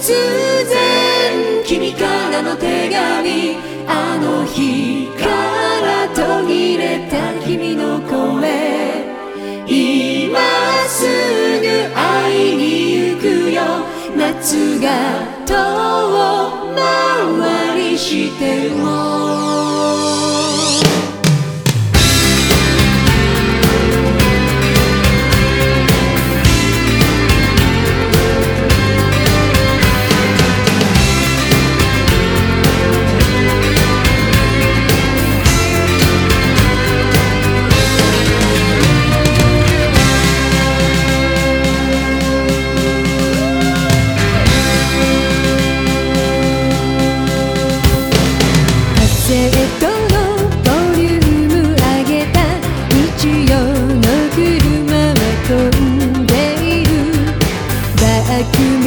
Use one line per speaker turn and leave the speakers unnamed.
突然君からの手紙。あの日から途切れた君の声。今すぐ会いに行くよ。夏が遠回りしても。Thank you